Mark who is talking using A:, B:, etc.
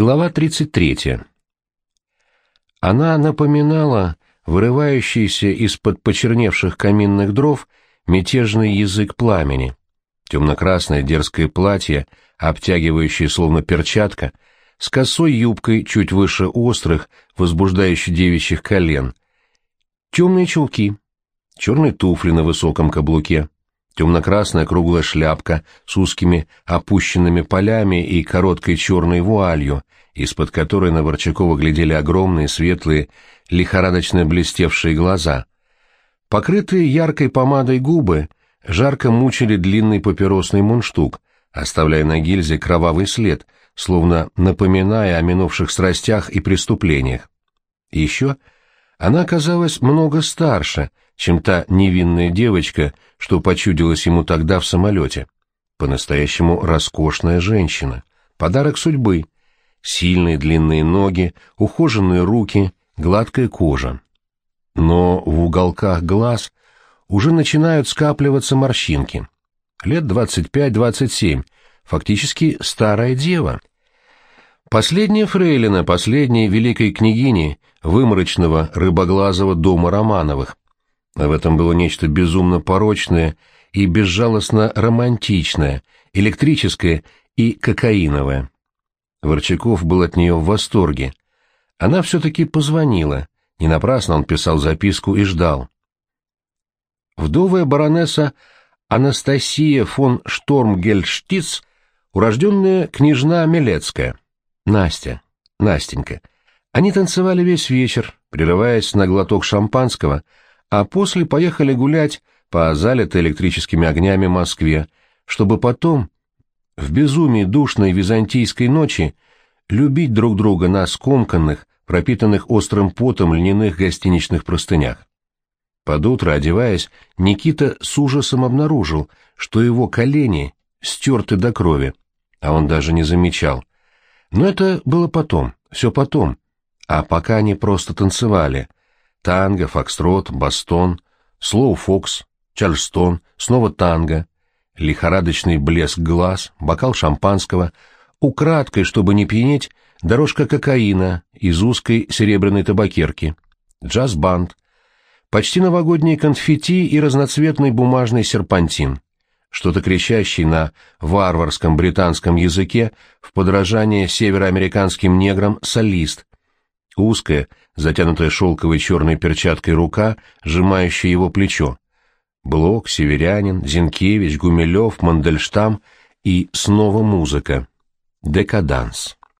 A: Глава 33. Она напоминала вырывающийся из-под почерневших каминных дров мятежный язык пламени. Темно-красное дерзкое платье, обтягивающее словно перчатка, с косой юбкой чуть выше острых, возбуждающих девичьих колен. Темные чулки, черные туфли на высоком каблуке, темно-красная круглая шляпка с узкими опущенными полями и короткой черной вуалью, из-под которой на Ворчакова глядели огромные светлые, лихорадочно блестевшие глаза. Покрытые яркой помадой губы жарко мучили длинный папиросный мундштук, оставляя на гильзе кровавый след, словно напоминая о минувших страстях и преступлениях. еще она оказалась много старше, чем та невинная девочка, что почудилась ему тогда в самолете. По-настоящему роскошная женщина. Подарок судьбы. Сильные длинные ноги, ухоженные руки, гладкая кожа. Но в уголках глаз уже начинают скапливаться морщинки. Лет 25-27, фактически старая дева. Последняя фрейлина последней великой княгини выморочного рыбоглазого дома Романовых, в этом было нечто безумно порочное и безжалостно романтичное, электрическое и кокаиновое. Ворчаков был от нее в восторге. Она все-таки позвонила. Не напрасно он писал записку и ждал. Вдовая баронесса Анастасия фон Штормгельштиц, урожденная княжна Милецкая. Настя, Настенька. Они танцевали весь вечер, прерываясь на глоток шампанского — а после поехали гулять по залитой электрическими огнями Москве, чтобы потом, в безумии душной византийской ночи, любить друг друга на скомканных, пропитанных острым потом льняных гостиничных простынях. Под утро, одеваясь, Никита с ужасом обнаружил, что его колени стерты до крови, а он даже не замечал. Но это было потом, все потом, а пока они просто танцевали, танго, фокстрот, бостон, слоу-фокс, чарльстон, снова танго, лихорадочный блеск глаз, бокал шампанского, украдкой, чтобы не пьянеть, дорожка кокаина из узкой серебряной табакерки, джаз-банд, почти новогодние конфетти и разноцветный бумажный серпантин, что-то кричащий на варварском британском языке в подражание североамериканским неграм солист, узкая, затянутая шелковой черной перчаткой рука, сжимающая его плечо. Блок, Северянин, Зинкевич, Гумилев, Мандельштам и снова музыка. Декаданс.